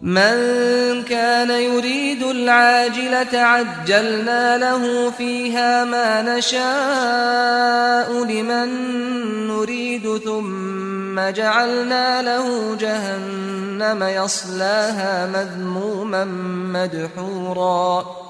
من كان يريد العاجلة عجلنا له فيها ما نشاء لمن نريد ثم جعلنا له جهنم يصلاها مذموما مدحورا.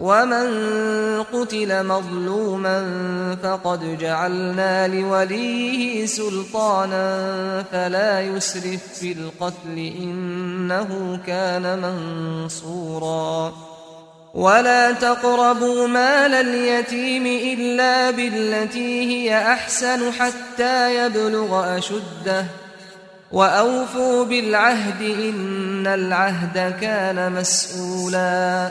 ومن قتل مظلوما فقد جعلنا لوليه سلطانا فلا يسرف في القتل إنه كان منصورا ولا تقربوا مال اليتيم إلا بالتي هي أحسن حتى يبلغ أشده وأوفوا بالعهد إن العهد كان مسؤولا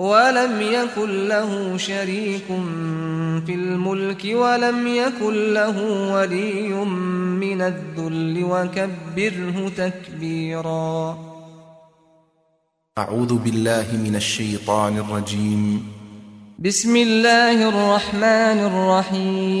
ولم يكن له شريك في الملك ولم يكن له ولي من الذل وكبره تكبيرا. أعوذ بالله من الشيطان الرجيم. بسم الله الرحمن الرحيم.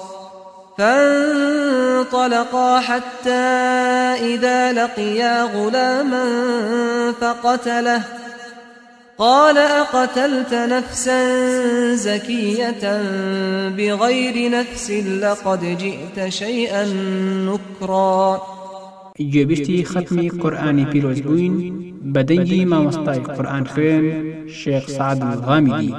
فانطلقا حتى إذا لقيا غلاما فقتله. قال أقتلت نفسا زكية بغير نفس لقد جئت شيئا نكرا. گوێبیشتی ختمی قورآانی پیرۆز بووین بەدەنگی مامۆستای قورآان خوێن شێخ سعد غامیدی